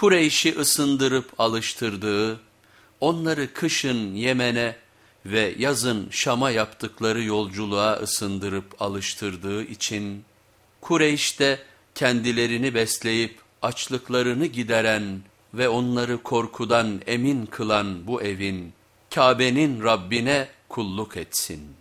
Kureyş'i ısındırıp alıştırdığı, onları kışın Yemen'e ve yazın Şam'a yaptıkları yolculuğa ısındırıp alıştırdığı için, Kureyş'te kendilerini besleyip açlıklarını gideren ve onları korkudan emin kılan bu evin, Kabe'nin Rabbine kulluk etsin.''